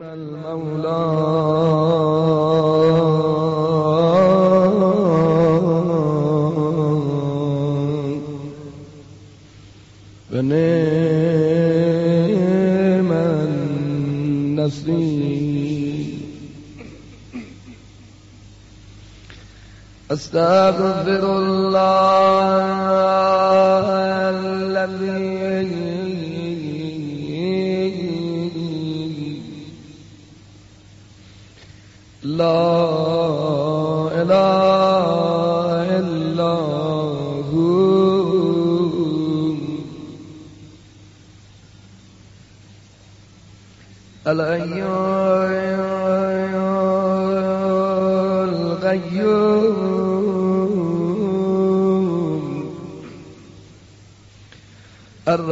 نعم المولى. ونعم النصير أستغفر الله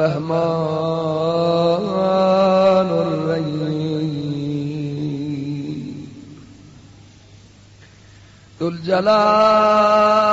الرحمن الرحيم. ذو الجلال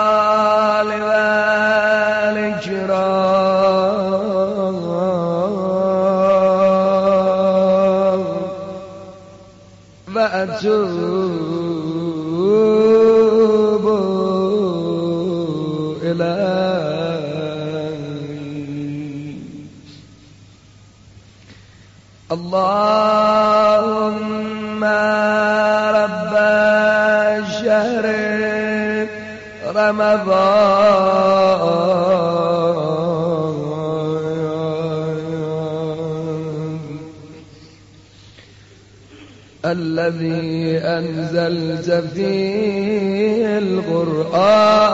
الذي أنزلت فيه القرآن.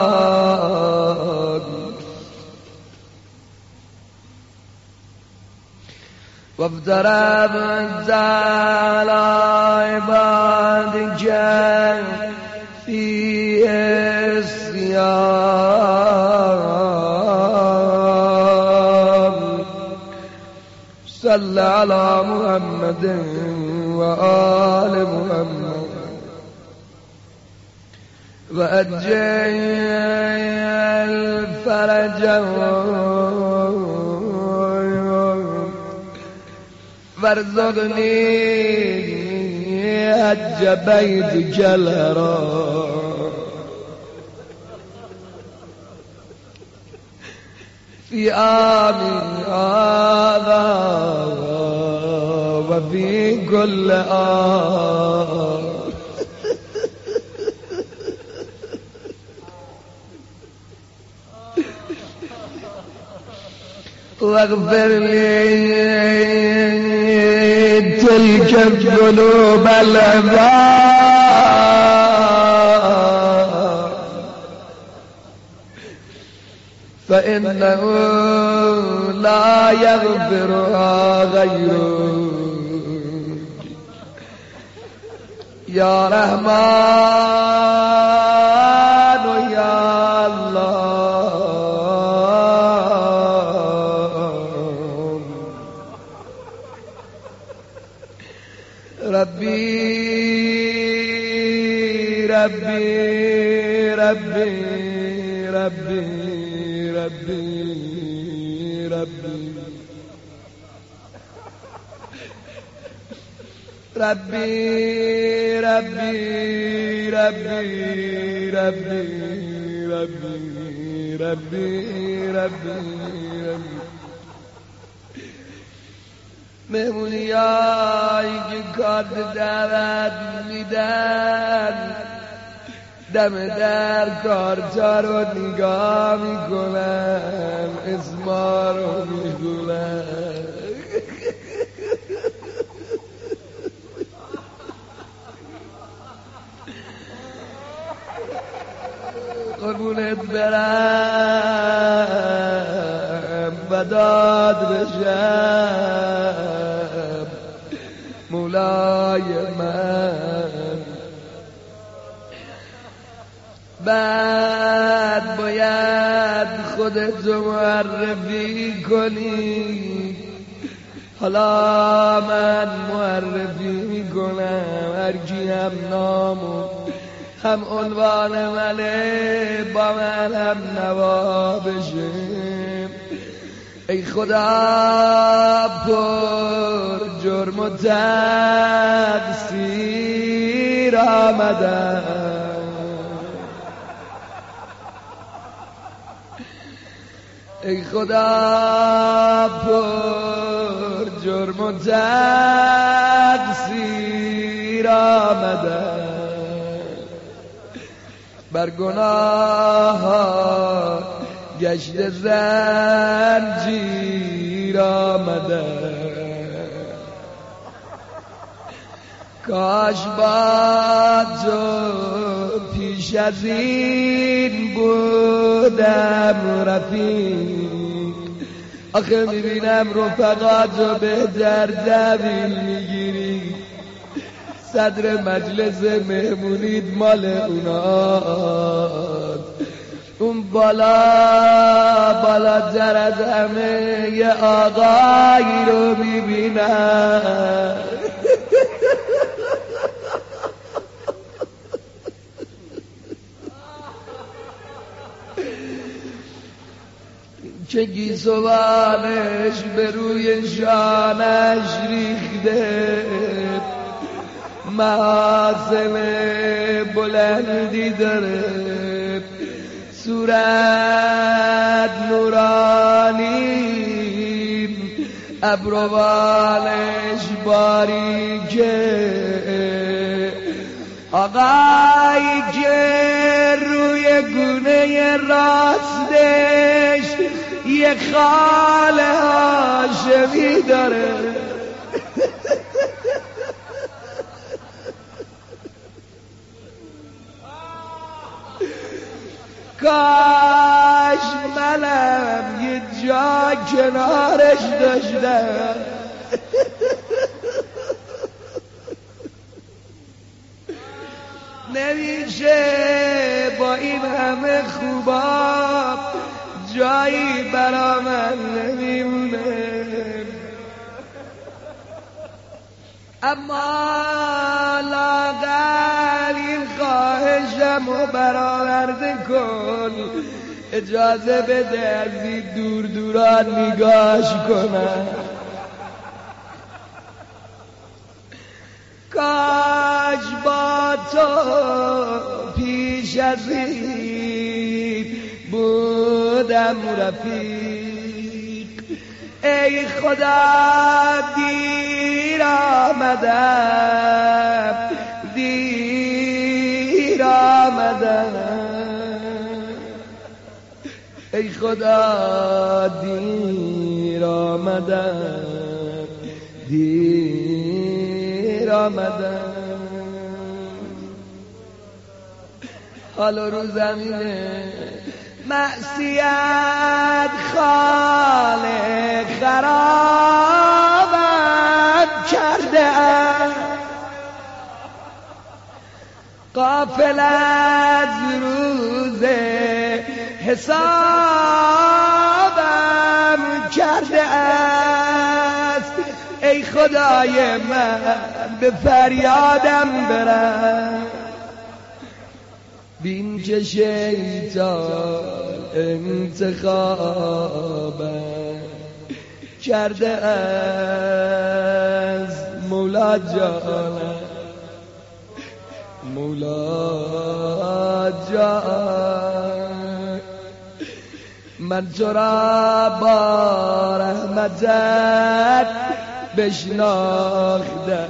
وافترض على عبادك الصيام صل على محمد وآل محمد. وأجل الفرج وارزقني حج بيتك الحرام في آمن هذا وفي كل آن واغفر لي تلك الذنوب العظام. فإنه لا يغفرها غيرك يا رحمن يا الله. ربي ربي ربي ربي ربي. ربي ربي. ربي ربي ربي ربي ربي ربي ربي مهمونی که کارت دعوت میدن دم در کارتا رو نگاه می‌کنن اسما رو میگونن قربونت برم بداد بشم. مولای من. بعد باید خودتو معرفی کنی. حالا من معرفی می‌کنم هرکی هم نامو هم عنوان منه با من هم نوا بشه. ای خدا پر جرم و تقصیر آمدم. ای خدا پر جرم و تقصیر آمدم بر گناه گشت زنجیر آمده. کاش با تو پیش از این بودم رفیق. آخه می‌بینم رفقا تو بهتر دویل می‌گیری. صدر مجلس مهمونید مال اوناست اون بالا بالا از همه یه آقایی رو می‌بینم. که گیسوانش به روی شانش ریخته. محاسم بلندی داره. صورت نورانی. ابروانش باریکه. آقای که روی گونه راستش یه خال هاشمی داره. کاش منم یه جا کنارش داشتم. نمیشه با این همه خوبا جایی برا من نمیمونه. اما لاغل این خواهشم و برآورده کن. اجازه بده از این دور دوران نگاش کنم. کاش با تو پیش از این بودم رفیق. ای خدا دیر آمدم دیر آمدم. ای خدا دیر آمدم دیر آمدم. حالا رو زمینه معصیت خالق خرابم کرده قافل از روز حسابم کرده است. ای خدای من به فریادم برم. بین که شیطان انتخابم کرده از مولا جانم مولا جان. من تو را با رحمتت بشناختم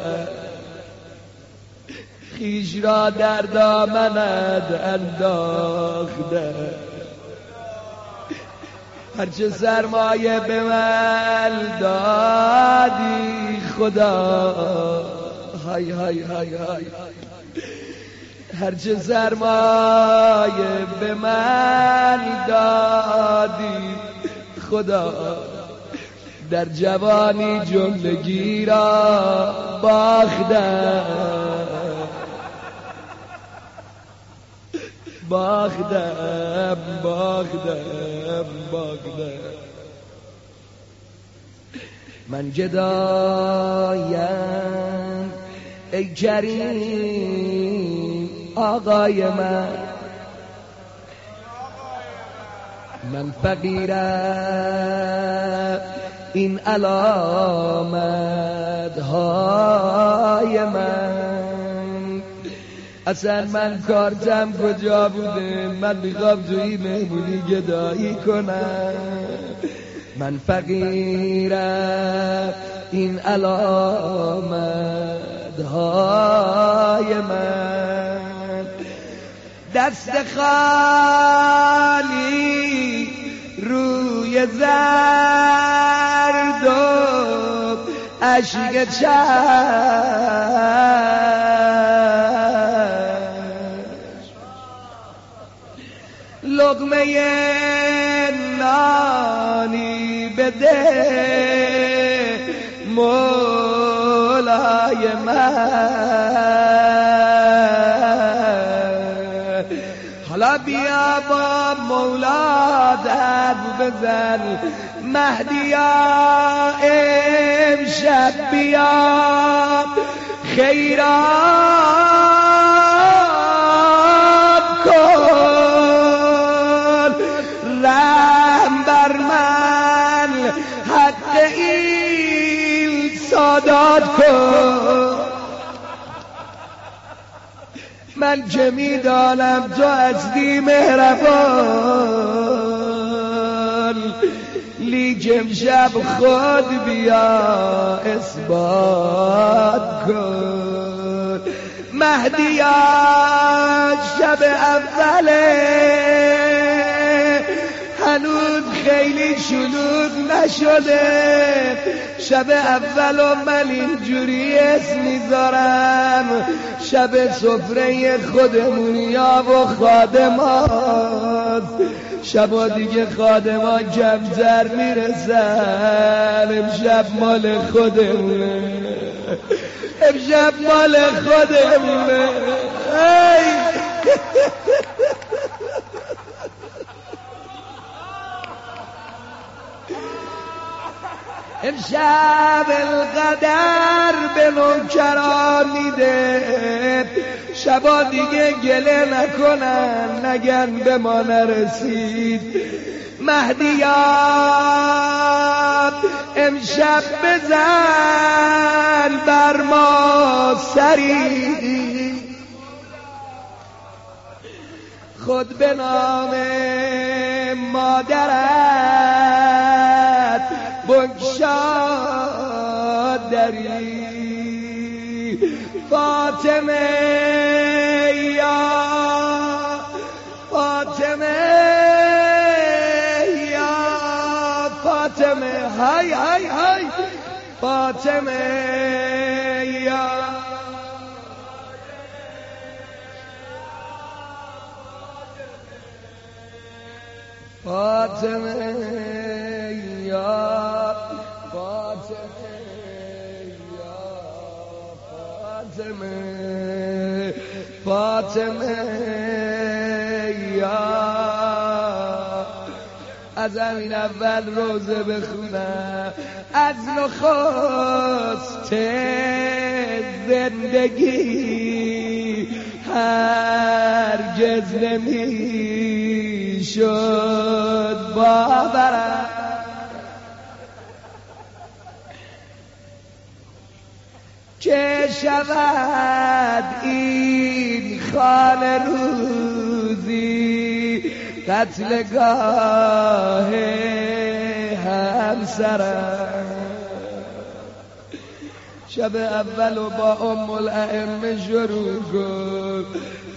خیش را در دامنت انداخته. هرچه سرمایه به من دادی خدا. های های های های. هرچه سرمایه به من دادی خدا. در جوانی جملگی را باختم. باخدم باخدم باخدم من جدایم ای کریم آقای من. من فقیرم این علامت های من. اصلا من کارتم کجا بوده؟ من می‌خوام توی مهمونی گدایی کنم. من فقیرم این علامت های من. دست خالی روی زرد و عشق لغمه نانی بده مولای من. حالا بیا با مولا در بزن. مهدیا امشب بیا. خیرات سادات کن. من که می‌دانم تو هستی مهربان. لیک امشب خود بیا اثبات کن. مهدیا شب اوله هنوز خیلی شلوغ نشده. شب اول و من اینجوری اسم می‌ذارم. شب سفره خودمونیا و خادمات شبا دیگه خادما کمتر می‌رسن. امشب مال خودمونه. امشب مال خودمونه. ای! امشب القدر به نوکران میده شبا دیگه گله نکنن نگن به ما نرسید. مهدیات امشب بزن بر ما سری. خود به نام مادرت دری فاطمه یا فاطمه یا فاطمه. های های های. فاطمه یا فاطمه یا فاطمه فاطمه یا از همین اول روزه بخونم از نخست زندگی هرگز نمی شد باورم. که شود این خانه روزی؟ قتلگاه همسرم. شب اول و با ام الائمه شروع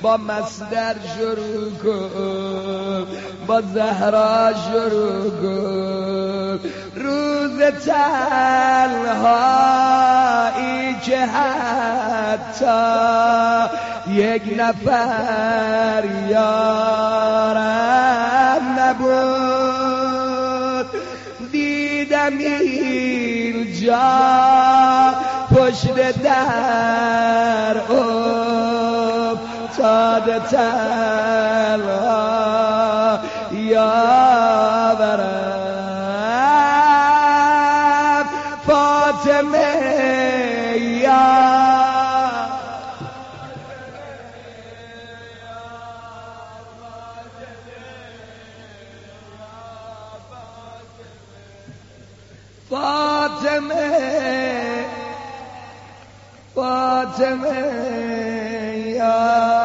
با مصدر شروع کن با زهرا شروع کن. روز تنهایی که حتی یک نفر یارم نبود. دیدم اینجا پشت در سادت الغا يا برف فاطمة يا فاطمة فاطمة يا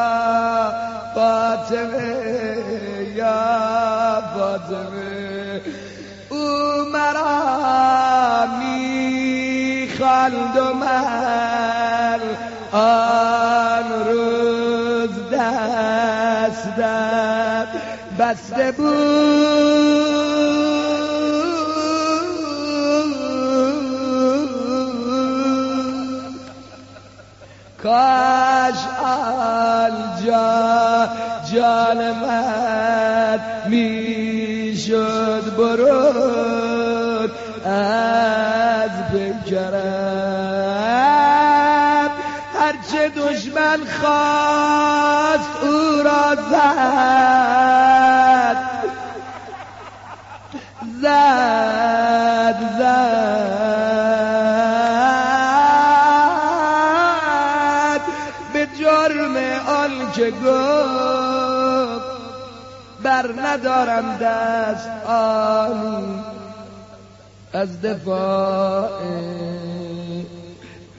فاطمه یا فاطمه او مرا می‌خواند و من آن روز دستم بسته بود. کاش آنجا جان من می‌شد برود از بکرم هرچه دشمن خواست او را زد. زد زد. گفت بر ندارم دست آن از دفاع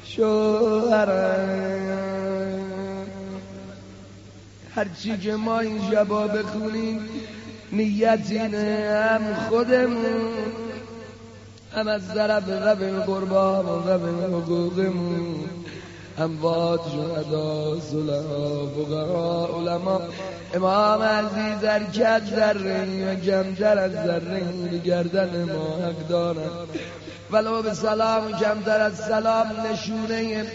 شوهرم. هرچی که ما این شبا بخونیم نیت اینه هم خودمون هم از طرف رب قربان و رب حقوقمون. اموات شهدا صلحا فقرا علما امام عزیز هر کس ذره و کمتر از ذره به گردن ما حق دارن ولو به سلام کمتر از سلام نشونه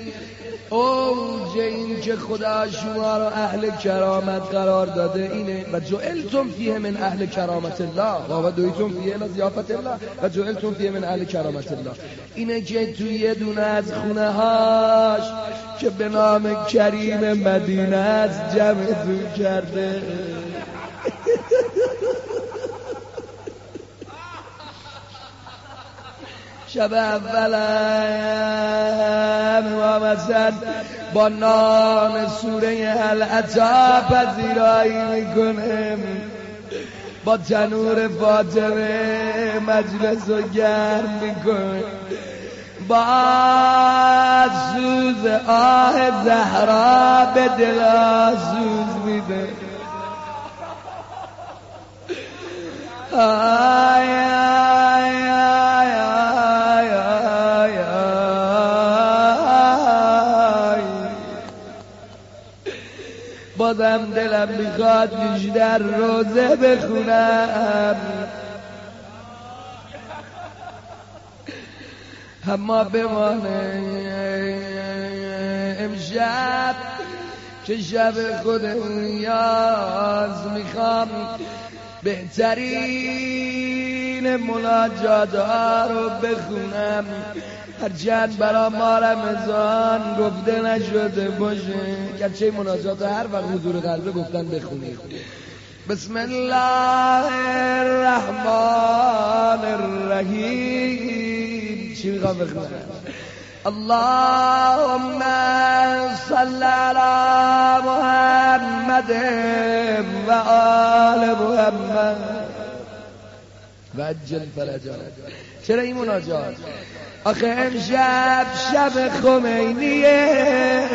اوج این که خدا شما رو اهل کرامت قرار داده اینه. و جعلتم فیه من اهل کرامة الله. و دعیتم فیه من ضیافة الله. و جعلتم فیه من اهل کرامة الله. اینه که توی یه دونه از خونه هاش که به نام کریم مدینه است جمعتون کرده. شب اول امام حسن با نام سوره العطا پذیرایی می‌کنه با تنور فاطمه مجلس رو گرم می‌کنه با سوز آه زهرا به دل سوز میده. آی بازم دلم می‌خواد بیشتر روزه بخونم. اما بمانه امشب که شب خود یاز می‌خوام بهترین مناجات ها رو بخونم. هرچند برا ما رمضان گفته نشده باشه. گرچه مناجات هر وقت حضور قلبه گفتن بخونید بسم الله الرحمن الرحیم. چی می‌خوام بخونم؟ اللهم صل على محمد و آل محمد. و فرجا چرا این مناجات؟ آخه امشب شب خمینیه.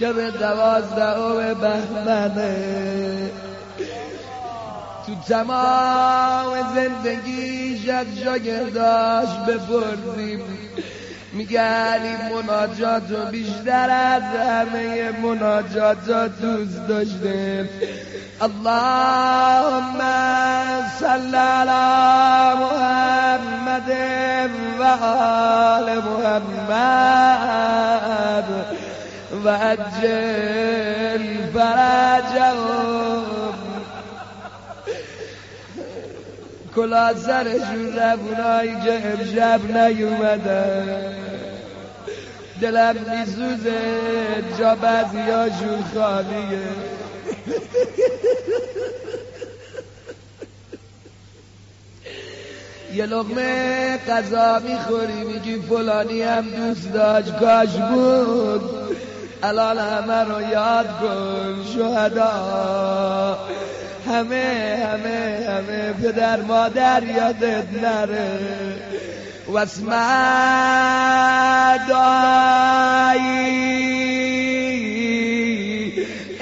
شب دوازده بهمنه. تو تمام زندگیش از جاگرداش بپرسیم. میگن این مناجات بیشتر از همه مناجات دوست داشته اللهم صل على محمد و آل محمد و عجل فرجهم کلا سرشون رفونایی که امشب نیومدن دلم میسوزه جا بعضی هاشون خالیه یه لغمه قضا می‌خوری میگی فلانی هم دوست داشت کاش بود. الان همه رو یاد کن شهدا. همه همه همه پدر مادر یادت نره. و اسم دایی.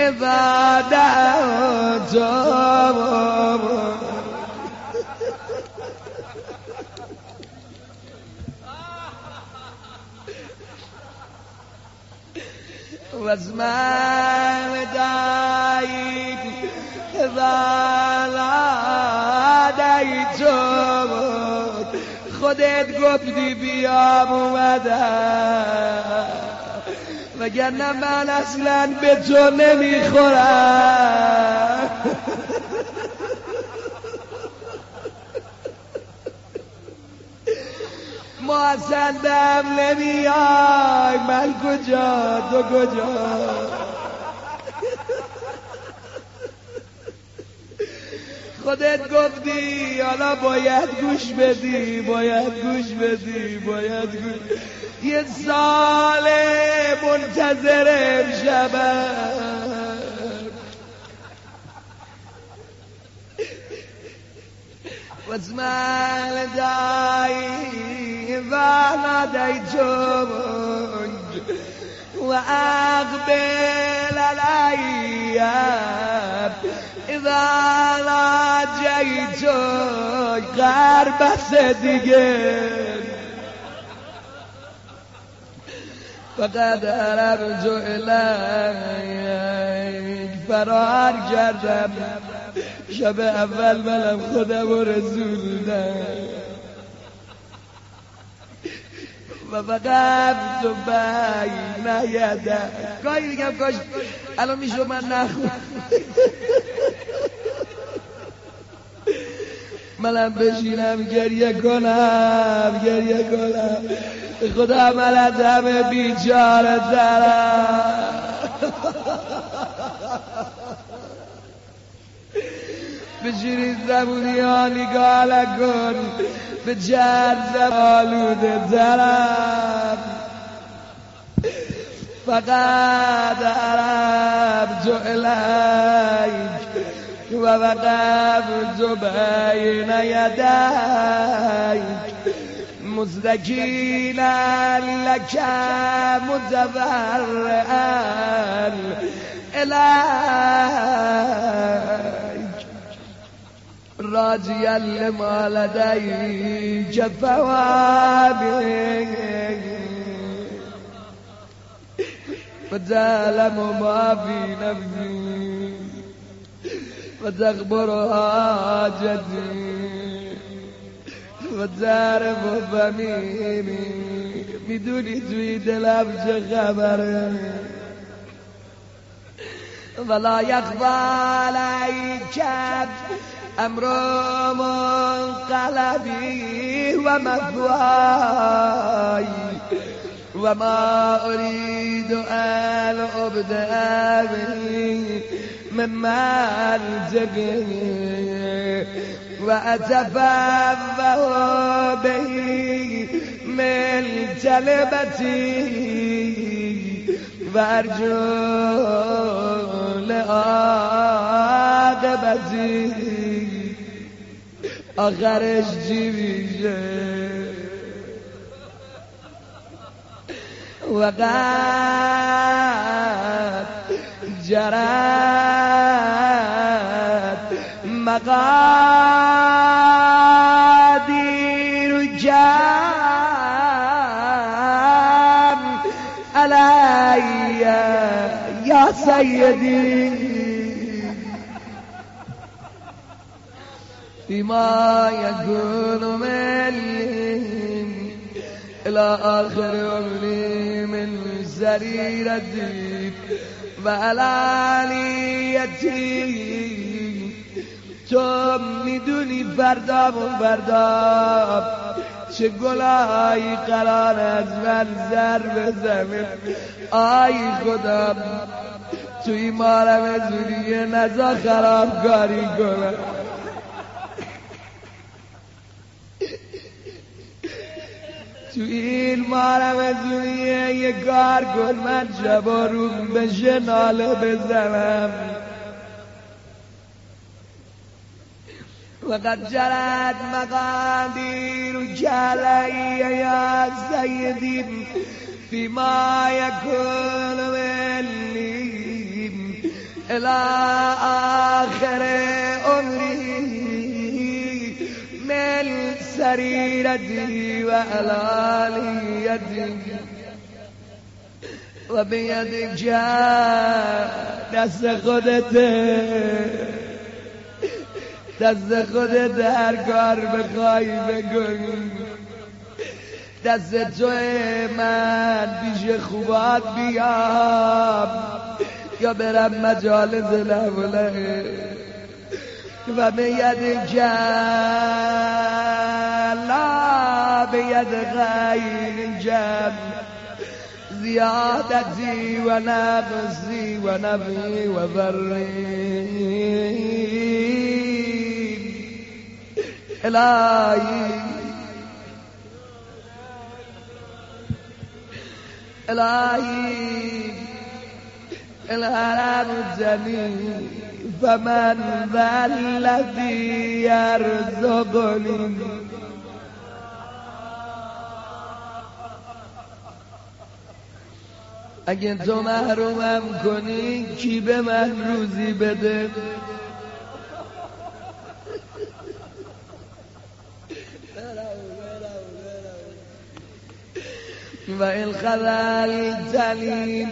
عبادت و اسم دایی عبادت خودت گفتی بیام اومدم. وگرنه من اصلا به تو نمی‌خورم. ما اصلا دم نمیای. من کجا؟ تو کجا؟ خودت گفتی حالا باید گوش بدی باید گوش بدی باید گوش یه سال منتظر امشبم واسمع داي فناديتك وأقبل علي إذا ناجيتك غرب صدقين فقد ربت إليك فرار کردم. شب اول منم خودم و رسوندم. و فقط تو بین یده گاهی میگم کاش الان میشه من نخون منم بشینم گریه کنم گریه کنم. خدا من از همه بیچاره دارم به شیرین زبونی ها نگاه کن به جرز آلوده دارم فقط عرب تو الیک وغدا بالزبا يديك مزدجيلا لك متبرئا إليك راضيا لما لديك فوابك فزال ما في نفسي وتخبر حاجتي وتعرف فميمي می‌دونی توی دلم چه خبره ولا يخفى عليك امر منقلبي ومثواي وما اريد ان ابدا به من ملجئي واتفوه به من جلبتي وارجو لعاقبتي آخرش چی میشه وقد جرت مقادير جام علي يا سيدي. فيما يكون مني إلى آخر عمري من سريرتي وعلانيتي تو می‌دونی فردا و فردا چه گلایی قرار از من زر بزنه آی خدا توی مارم زوریه نزا خراب کاری کنم تو این دنیا یه کار کن من شبا روم بشه ناله بزنم. وقد جرت مقادير جلي يا سيدي فيما يكون مني إلى آخر عمري من سريرتي وألاليتي وبيدك جاء دست خودته دست خودت هر کار بخوای بکن دست تو من پیش خوبات بیام. یا برم مجالس لوله فبيد رجال بيد غير جم زيادتي ونفسي ونبي وبرين إلهي. إلهي. إلهي. إلهي فمن ذا الذي يرزقني اگه تو محرومم کنی کی به من روزی بده؟ وإن خذلتني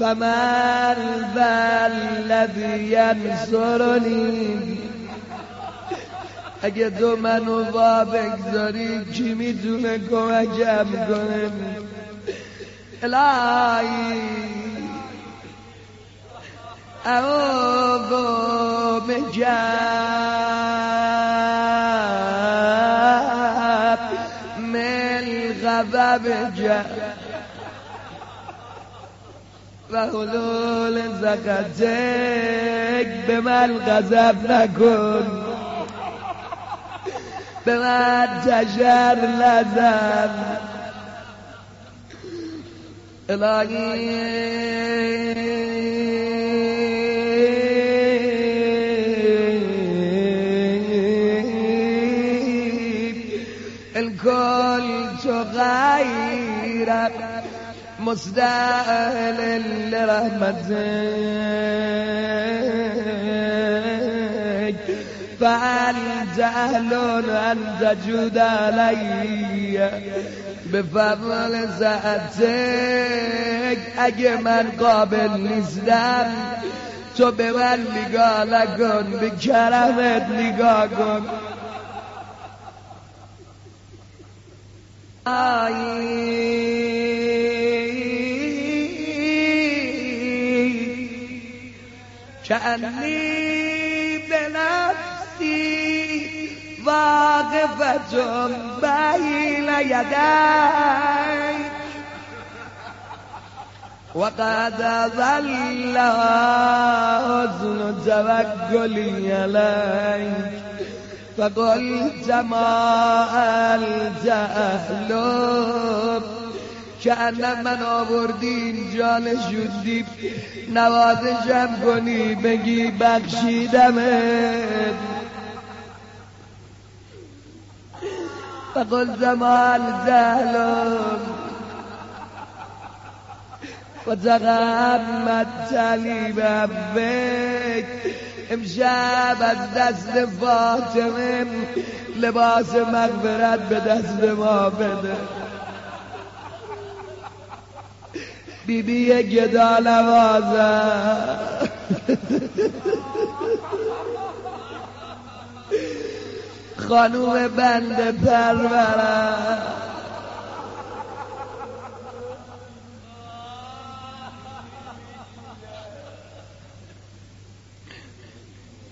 فمن ذا الذي ينصرني اگه تو منو با بگذاری کی می‌تونه کمکم کنه الهی. اعوذ بجاب يا باب جاء فهلول زكتك بما الغزب نكون. بما التجار لزم إلهي. تغير مستاهل لرحمتك فأنت أهل أن تجود علي بفضل ساعتك اگه من قابل نیستم تو به من نگاه نکن به کرمت نگاه کن. كأني بنفسي واقفة بين يدي وقد ظل حزن توكلي عليك ما أنت أهله که من آوردی اینجا نشوندی نوازشم کنی بگی بخشیدمت فقل زمان زهلم و تغمت تلیبم بک امشب از دست فاطمه لباس مغفرت به دست ما بده. بیبی گدا نوازه خانوم بند پروره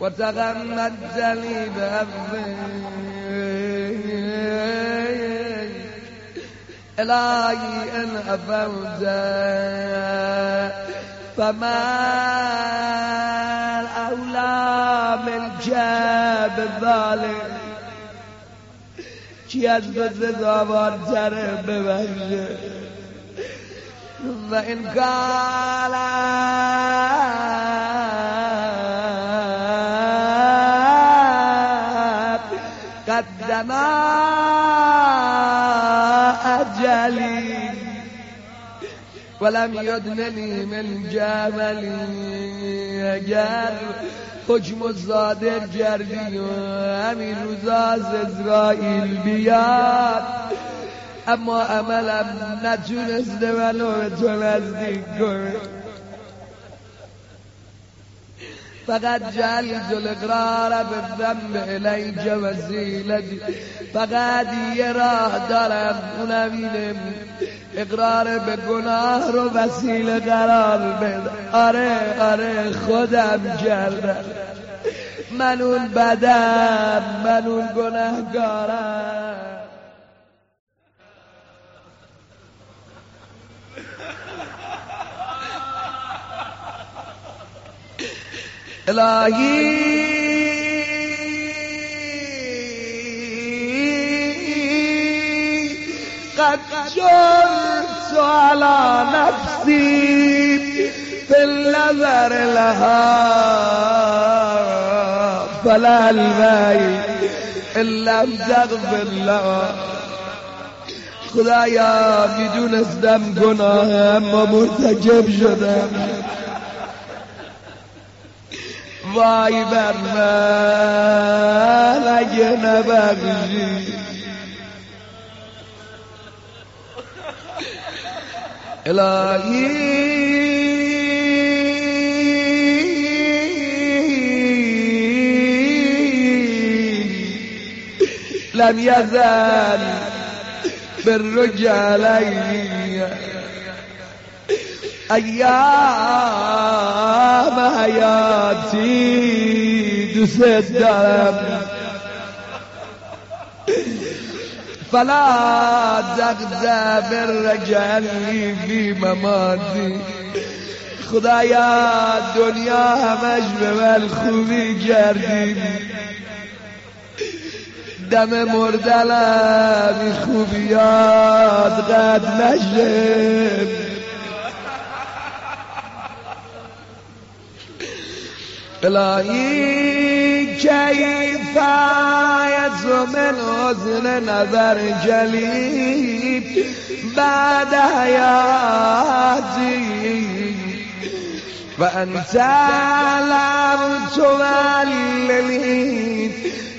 وتغنى جليب الضيق إلهي إن أفوت فما الأولى من جاب الظالم. يجبد ذوبان جرب بمجد فإن قال سماء جلی ولم یدننی من جملی اگر حکم و صادر کردی و همین روزا از اسرائیل بیاد اما عملم نتونسته منو به تو نزدیک کنه فقط جعلت الاقرار بالذنب الیک وسیلتی فقط یه راه دارم اونم اقرار به گناه رو وسیله قرار بده. آره آره خودم کردم. من اون بدم من اون گناهگارم. إلهي قد جرت على نفسي في النظر لها فلا الماي إلا مزغف الله خدایا بدون اسدم نعم، دم اما مرتجب شدم وای بما من اگه نبرزی الهی لم يزال برج علي ایام حیاتی دوست دارم. فلا تغزى بالرجلی فی مماتی. خدایا دنیا همش به من خوبی کردی. دم مردنم خوبیات قد نشه إلهي كيف من حزن نظر جليل بعد حياتي فأنت لم تمللي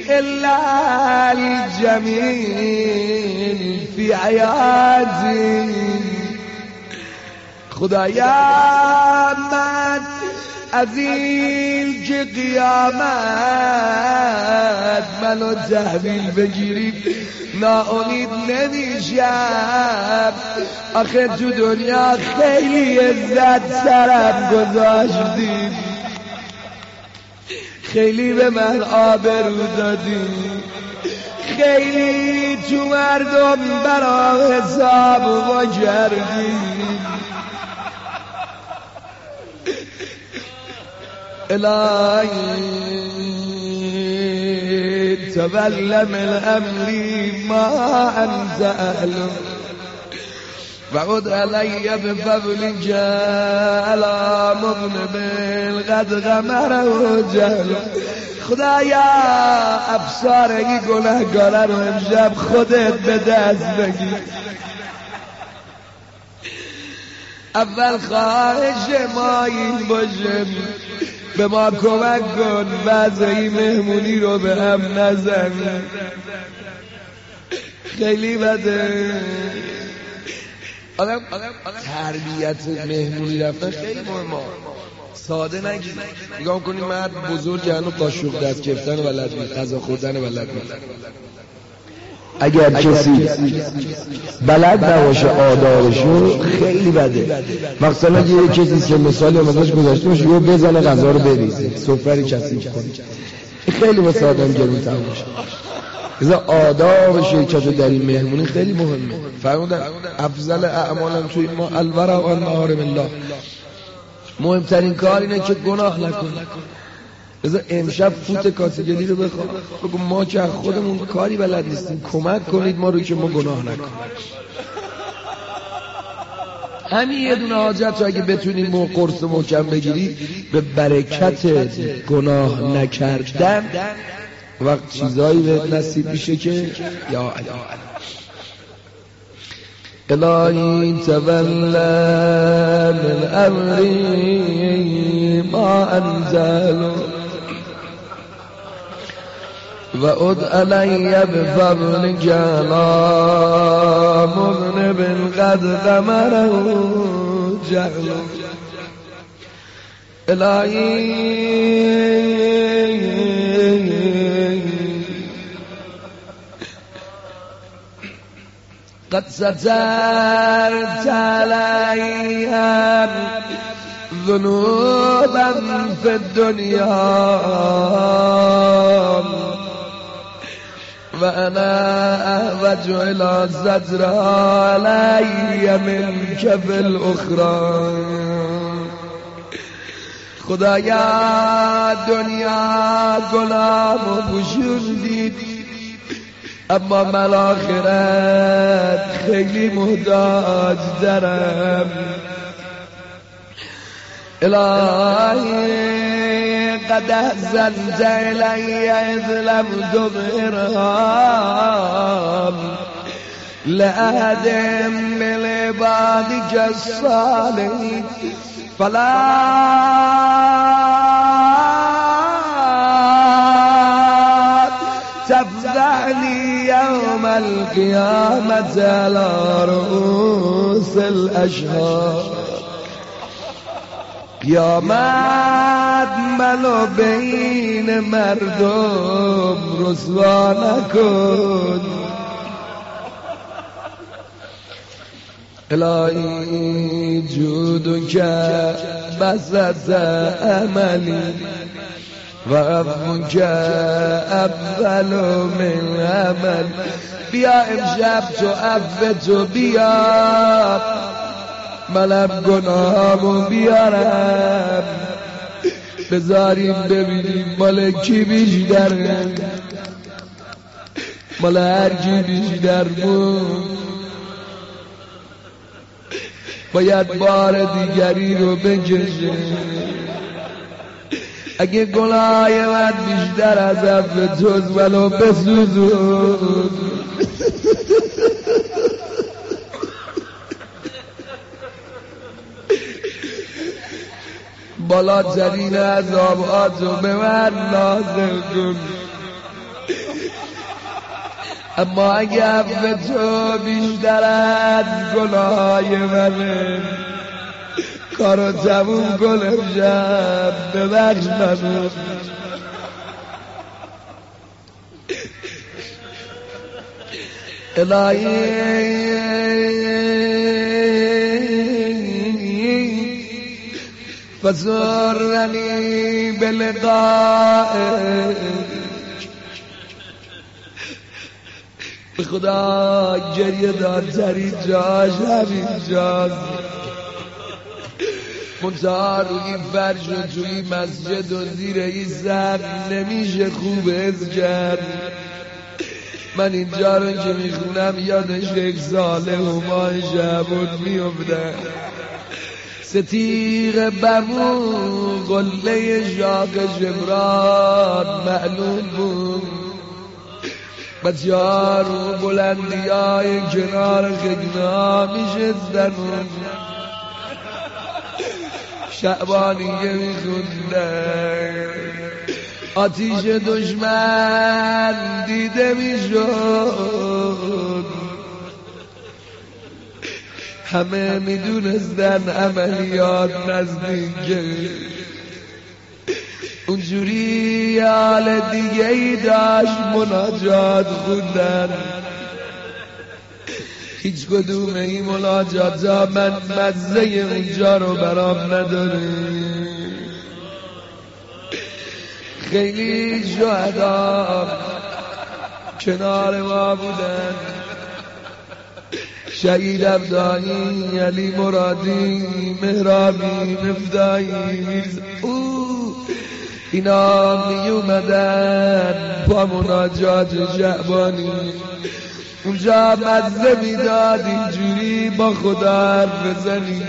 إلا الجميل في حياتي خدايا ما این که قیامت منو تحویل بگیری. ناامید نمیشم. آخه تو دنیا خیلی عزت سرم گذاشتی. خیلی به من آبرو دادی. خیلی تو مردم برا حساب و کردی إلهي. تبل من أمري ما أهله فعد علي بفضلك على مذنب قد غمره جهل خدایا افسارگی گناهگاره رو امشب خودت به دست بگیر اول خواهش ما این باشه به ما کمک کن وضعی مهمونی رو به هم نزن. خیلی بده. آدم تربیت مهمونی رفتن خیلی مهمه. ساده نگی. نگاه کنی مرد بزرگ هنو قاشق دست گرفتن ولد نیست غذا خوردن ولد نیست اگر کسی بلد نباشه آدارشو خیلی بده. مثلا یه کسی که مثالی ازش گذاشته باشه یه بزنه غذا رو بریزه. سفره کسی کنه. خیلی واسه آدم گرون باشه. ازا آداب شرکت در این مهمونی خیلی مهمه. فرمودن افضل اعمالم توی ما الورع و النهار الله مهمترین کار اینه که گناه نکن بذار امشب فوت کاسگلی رو بخواه بگو ما که خودمون کاری بلد نیستیم. کمک کنید ما رو که ما گناه نکنیم. همین یه دونه حاجت رو اگه بتونیم مو قرص محکم بگیری به برکت گناه نکردن. وقت چیزایی به نصیب میشه که یا الهی تولا من امری ما انزل. و اد علی بفضل جلا مذنب قد غمره جهل. الهی قد سترت عليهم ذنوبا في الدنيا. وأنا أهوج إلى زجر علي منك في الأخرى. خدایا دنیا گلام و اما من آخرت خیلی محتاج دارم. الهی قد احزنت الی إذ لم تظهرهم لأحد من عبادك الصالحين فلا تفزعني يوم القيامة على رؤوس الأشهاد قیامت منو بین مردم رسوا نکن. الهی جود که بسط عملی و عفو که اول من عمل. بیا امشب تو عفو تو بیا منم گناهامو بیارم. بذاریم ببینیم مال کی بیشتره مال هر کی بیشتر بود. باید بار دیگری رو بکشه اگه گناه من بیشتر از عفو توز ولو بسوزون. بالاترین عذابات رو به من نازل کن. اما اگه عفو تو بیشتر از گناهای منه کارو تموم کن امشب ببخش منو الهی فزرنی بلقائك به خدا گریه دارتری جاش همین جاست منتها روی فرش و توی مسجد و زیر این زن نمیشه خوب از من اینجا رو که می‌خونم یادش یک ساله و ماه شبون میفتم ستیغ بمو قله شاق جبران معلوم بود. بچه ها رو بلندی های کنار خگنا میشستن شعبانیه میخوندن آتیش دشمن دیده می‌شد. همه می‌دونستن عملیات نزدیکه. اونجوری حال دیگه ای داشت مناجات خوندن. هیچ کدوم این مناجات ها من مزه اونجا رو برام نداره. خیلی شهدا. کنار ما بودن. شهید ابدانی علی مرادی مهرابی مفدایی او اینا می اومدن با مناجات جعبانی اونجا مزه می‌داد اینجوری با خدا حرف بزنی.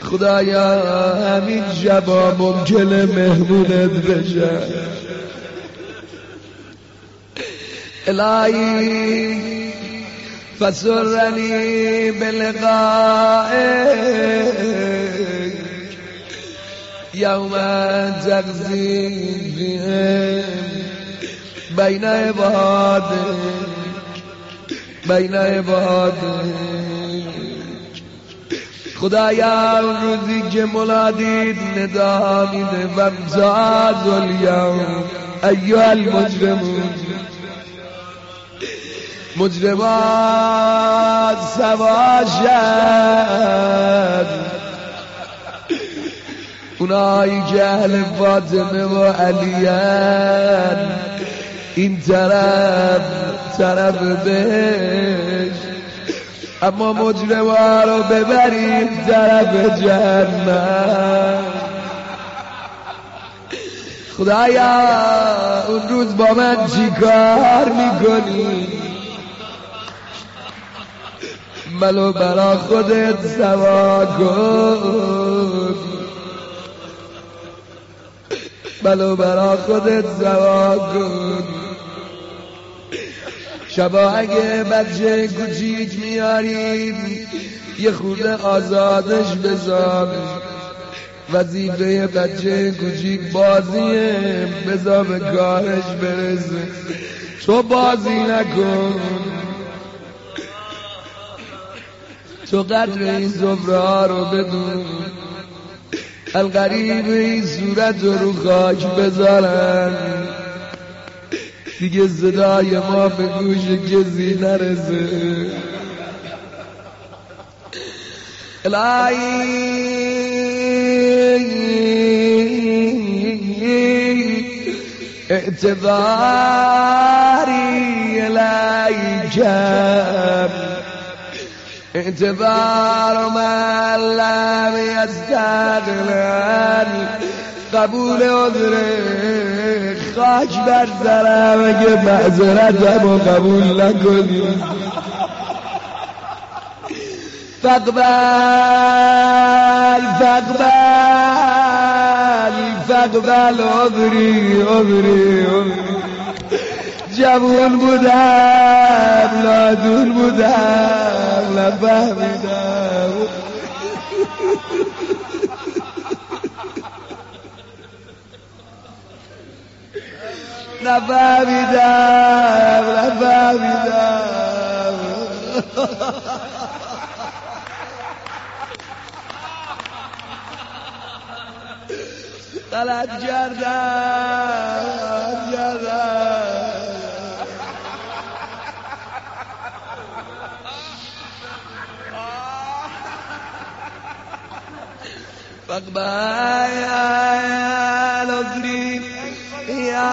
خدایا همین جبا ممکنه مهمونت بشه. الهی. فسرنی بلقائك يوم تغزي بين عبادك بین عبادك خدایا روزی که مولادید ندا میده و امتاز الیوم. ایوه المجرمون. مجرمات سواشد اونایی که اهل فاطمه و علیان. این طرف طرف بهش. اما مجرمه رو ببریم طرف جهنم. خدایا اون روز با من چی کار می‌کنی؟ ملو برا خودت سوا کن. ملو برا خودت سوا کن. شبا اگه بچه کوچیک میاریم یه خورده آزادش بذار وظیفه بچه کوچیک بازیه بذار به کارش برسه. تو بازی نکن. تو قدر این زبره رو بدون. القریب این صورت رو خاک بذارن. دیگه صدای ما به گوش کسی نرسه. الهی اعتباری الیکم اعتبار من لم یستقلن قبول عذر. خاک بر سرم اگه معذرتم و قبول نکنی. فقبل فقبل فقبل عذری عذری. جوون بودم نادون بودم نفهمیدم. نفهمیدم نفهمیدم. غلط کردم غلط کردم. فاقبل عذري يا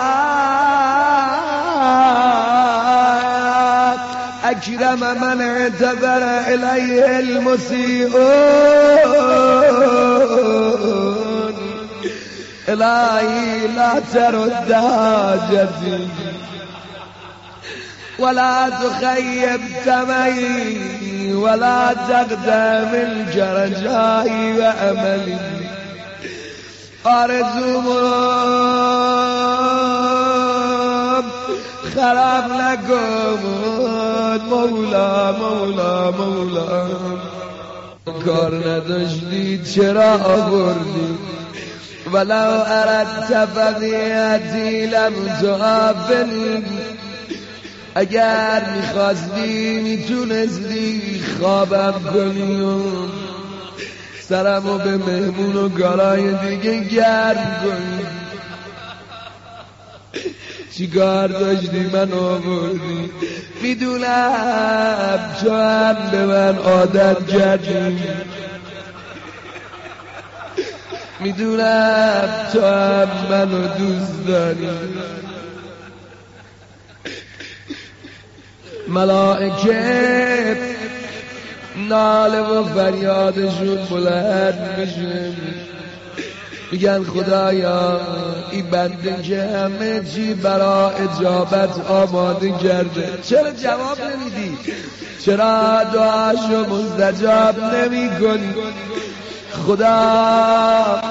أكرم من اعتبر إليه المسيئون إلهي لا ترد حاجتي. ولا تخيب تمي ولا تقدم وأملي آرزوم خراب نکن مولا مولا مولا. کار نداشتی چرا آوردی ولو أردت فضیعتی لم تعافنی اگر می‌خواستی می‌تونستی خوابم کنی و سرمو به مهمون و گارای دیگه گرم کنی. چیکار داشتی؟ من آوردی. می‌دونم تو هم به من عادت کردی. می‌دونم تو هم منو دوست داری. ملائکه ناله و فریادشون بلند میشه میگن خدایا این بنده که همه چی برا اجابت آماده کرده؟ چرا جواب نمیدی؟ چرا دعاشو مستجاب نمی کنی خدا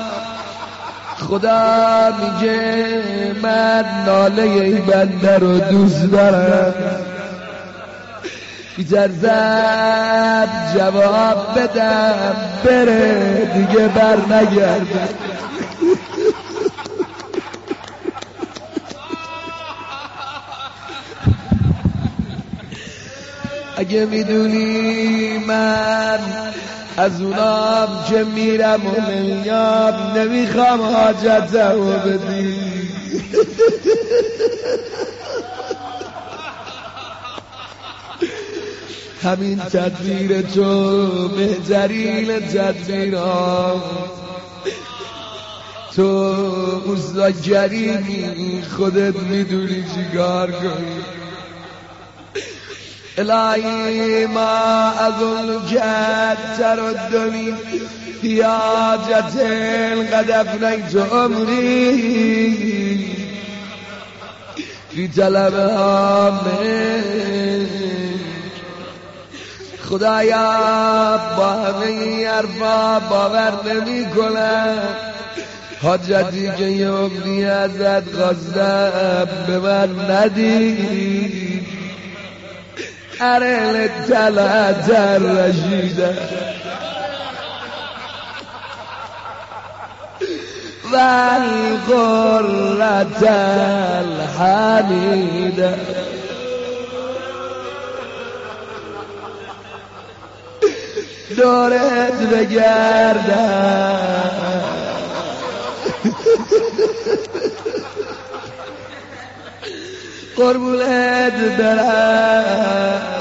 خدا میگه من ناله این بنده رو دوست دارم. بیترزم جواب بدم. بره دیگه بر نگرده. اگه می‌دونی من از اونام که میرم و نمیام نمی‌خوام حاجتمو بدی. همین تدبیر تو بهترین تدبیرام تو اوستا جریمی خودت می‌دونی چیکار کنی. الهی ما اظن جد تردني يا جد قد افنيت عمري في طلبها منك خدایا با همه حرفا باور نمی کنم حاجتی که یه عمری ازت خواستم به من ندید. أرل الثلاثة الرشيدة والغرة الحميدة دورت بگردم. قربونت برم.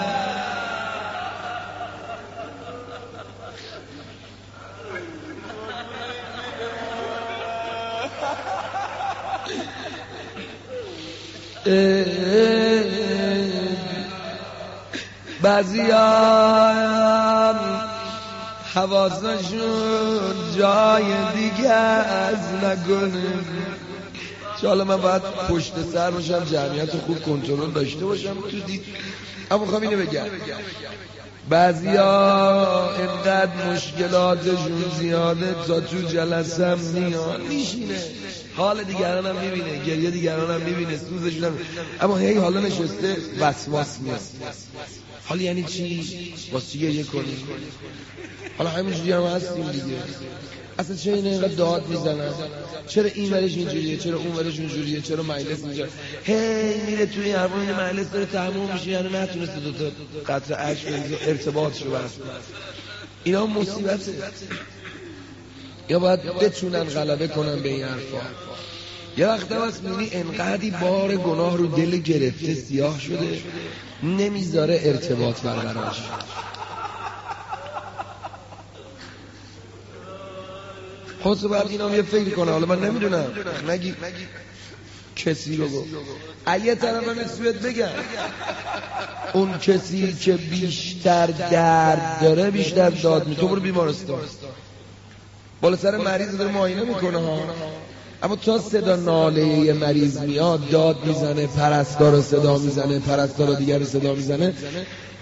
بعضیان حواسشون جای دیگه از نکنه حالا من باید پشت سر باشم جمعیت خوب کنترل داشته باشم تو دید. اما خواهم اینو بگم. بعضی ها اینقدر مشکلاتشون زیاده تا تو جلسم میان. میشینه. حال دیگران هم می‌بینه گریه دیگران هم می‌بینه سوزشون هم. اما هی حالا نشسته وسواس میاد. حالا یعنی چی؟ گریه کنی؟ حالا همینجوری هم هستیم دیگه. اصلا چه اینه اینقدر داد می‌زنن؟ چرا این ورش اینجوریه؟ چرا اون ورش اینجوریه چرا مجلس اینجا؟ هی میره توی این مجلس داره تموم میشه. یعنی نتونسته دو تا قطر عشق ارتباطشو بس. اینا مصیبته. یا باید بتونن غلبه کنن به این حرفا. یه وقت هم هست می‌بینی انقدی بار گناه رو دل گرفته سیاه شده نمی‌ذاره ارتباط برقرار خودت باید اینام یه فکر کنه. حالا من نمی‌دونم. نگی کسی رو گفت. اگه طرف هم سویت بگم. اون کسی که بیشتر درد داره بیشتر داد می تو برو بیمارستان. بالا سر مریض داره معاینه می‌کنه ها. اما تا صدا ناله مریض میاد داد می‌زنه پرستار رو صدا می‌زنه پرستار رو دیگر رو صدا می‌زنه.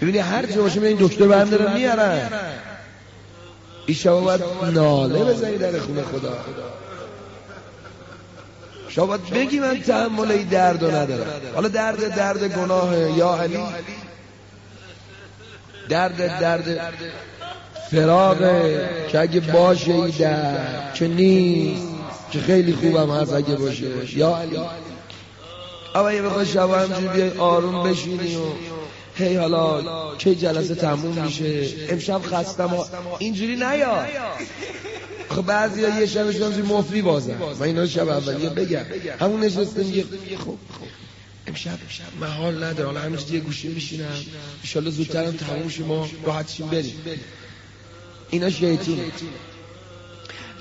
ببینی هر جا باشه این دکتر برم داره میارن. این شما باید ناله بزنی در خونه خدا. شما باید بگی من تحمل این درد رو ندارم. حالا درد درد گناه یا علی؟ درد درد فراغه که اگه باشه ای درد که نیست. که خیلی خوبم هست اگه باشه. یا علی. اما یه بخواه شب همجوری بیای آروم بشینی و هی حالا که جلسه تموم میشه. امشب خستم اینجوری نیا. خب بعضی ها یه شبش همجوری مفری بازن. و اینا شب اولیه بگم. همون نشسته میگه خب امشب محال نداره حالا همینجوری یه گوشه میشینم ایشالله زودترم تموم شه ما راحت شیم بریم. اینا شیطونه.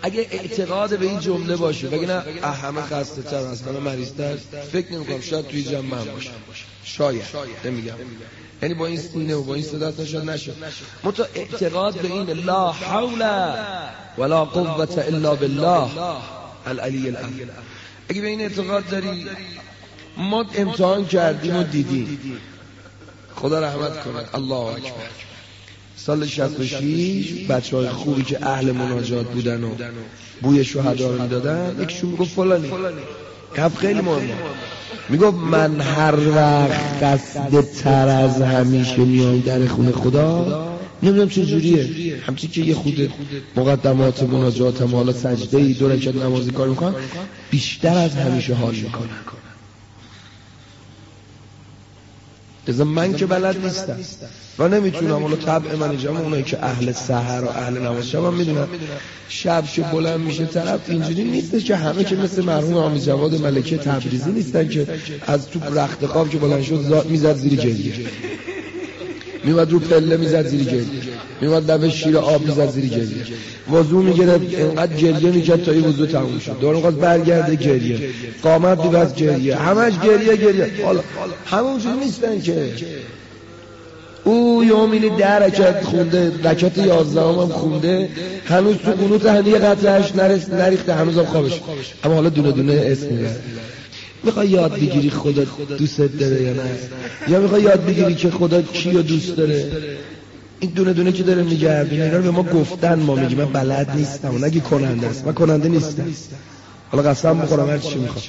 اگه اعتقاد به این جمله باشه بگه نه همه خسته تر از همه مریض تر فکر نمی کنم شاید توی جمع من باشه. شاید نمیگم. یعنی با این سینه و با این صدات شاید نشه. متو اعتقاد به این لا حول ولا قوة الا بالله العلی العظیم اگه به این اعتقاد داری ما امتحان کردیم و دیدیم. خدا رحمت کنه. الله اکبر. سال 66 بچه های خوبی که اهل مناجات بودن و بوی شهدا رو می‌دادن یکشون می‌گفت فلانی. حرف خیلی مهمه. می‌گفت من هر وقت قصد تر از همیشه میام در خونه خدا نمی‌دونم چه جوریه. همچی که یه خود مقدمات مناجات حالا سجده ای دو رکعت نمازی کار می‌کنن بیشتر از همیشه حال می‌کنن. لذا من که بلد نیستم. و نمی‌تونم حالا طبع من جمع اونایی که اهل سحر و اهل نماز شب هم می‌دونم شب که بلند میشه طرف اینجوری نیستش که همه که مثل مرحوم آمی جواد ملکه تبریزی نیستن که از تو رخت خواب که بلند شد می‌زد زیر گریه میومد رو پله می‌زد زیر گریه. میومد لب شیر آب می‌زد زیر گریه. وضو می‌گرفت اینقدر گریه می‌کرد تا این وضو تموم شد. دور قاز برگرده گریه. قامت دیگه از گریه. همش گریه گریه. حالا همه اونجوری نیستن که. او یومینی ده رکت خونده رکت یازده هم خونده. هنوز تو قنوت هنی قطعش نریخته هنوز هم خوابش. اما حالا دونه دونه اسم می‌بره می‌خوای یاد بگیری خدا دوست داره یا نه؟ یا می‌خوای یاد بگیری که خدا کی رو دوست داره؟ این دونه دونه که داره میگردونه اینا رو به ما گفتن ما میگیم من بلد نیستم. و نگی کننده است. من کننده نیستم. حالا قسم بخورم هر چی می‌خواد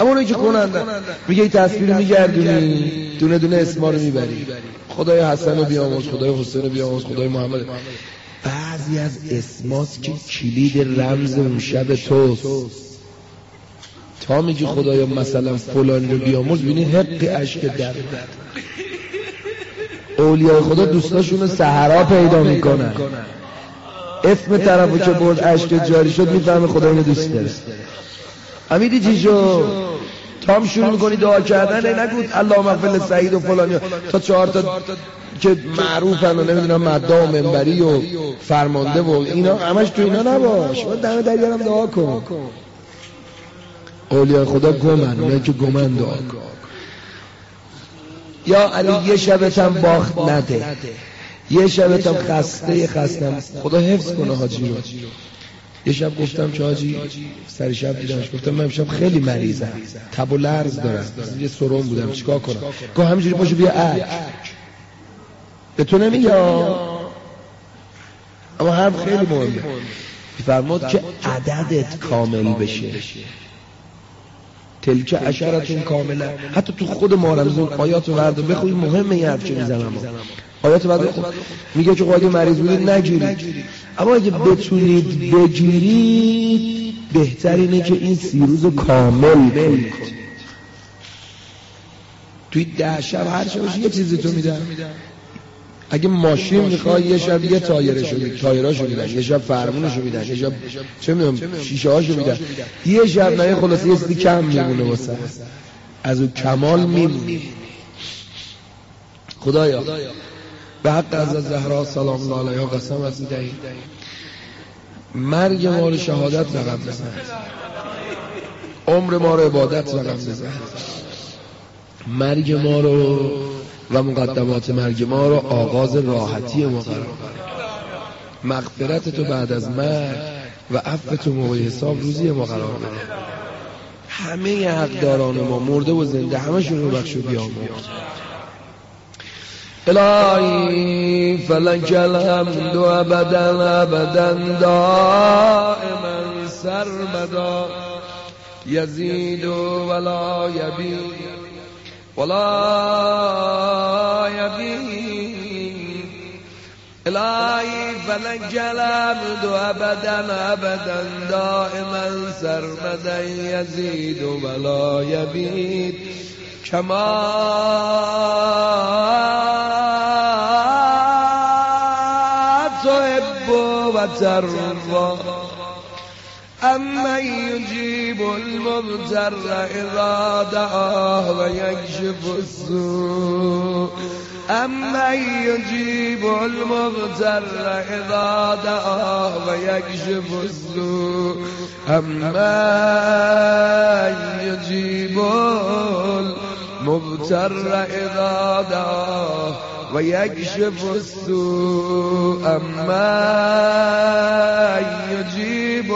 اما اونایی که کننده میگه این تصویر میگردونی دونه دونه اسما رو می‌بری. خدای حسن رو بیاموز خدای حسین رو بیاموز خدای محمد. بعضی از اسماست که کلید رمز اون شب توست. تا میگی خدایا مثلا فلان رو بیامرز بینی حق عشق در اولیای خدا دوستاشون سهرا پیدا می‌کنن. اسم طرفو که برد عشق جاری شد می‌فهمه خدا اینو دوست داره. امیدی چی شد؟ تام شروع می‌کنی دعا کردن نگود الله مغفل سعید و فلانی. تا چهار تا که معروفن و نمی‌دونم مدا و منبری و فرمانده و اینا همش تو اینا نباش. من دمه دریارم دعا کن. اولیاء خدا گمن اونایی که گمن دعا یا علی یه شبتم باخت نده. یه شبتم خسته خستم. خدا حفظ کنه حاجی رو. یه شب گفتم که حاجی؟ سر شب دیدمش گفتم من امشب خیلی مریضم. تب و لرز دارم. یه سرم بودم چیکار کنم؟ گفت همینجوری پاشو بیا اک به تو نمیگم. اما حرف خیلی مهمه. فرمود که عددت کامل بشه. تلک اشرتون کاملا حتی تو خود مارمزون آیات و ورد بخوی مهمه یه حرف چه می‌زنم آیات ورد میگه که اگه مریض بودید نگیرید. اما اگه بتونید بگیرید بهتر اینه که این سی روز کامل کنید توی ده شب هر شب یه چیزی تو میدم اگه ماشین می‌خوای یه شب یه تایرشو میدن تایراشو میدن یه شب فرمونشو میدن یه شب چه می‌دونم شیشه هاشو میدن. یه شب نه خلاص یه چیزی کم میمونه واسه. از اون کمال میمونی خدایا به حق از زهرا سلام الله علیها قسم از می‌دهی مرگ ما رو شهادت رقم بزن. عمر ما رو عبادت رقم بزن. مرگ ما رو و مقدمات مرگ ما رو آغاز راحتی ما قرار مغفرت تو بعد از مرگ و عفو تو موقع حساب روزی ما قرار بده. همه حقداران ما مرده و زنده همشون رو بخش و الهی فلک الحمد ابدا ابدا دائما سرمدا یزید ولا یبید. ولا يبين إلهي فلك الحمد أبدا أبدا دائما سرمدا يزيد ولا يبيد كما تحب وترضى. أمن يجيب المضطر إذا دعاه ويكشف السوء. أمن يجيب المضطر إذا دعاه ويكشف السوء. أمن يجيب المضطر إذا دعاه ويكشف السوء أما يجيب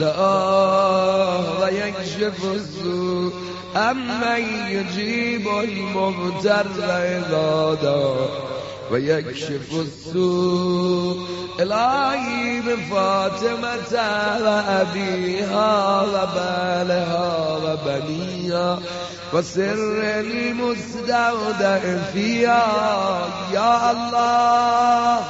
دعاه ويكشف السوء أمن يجيب المضطر إذا دعا. ويكشف السوء إلهي بفاطمة وأبيها وبالها وبنيها وسر المستودع فيها. يا الله.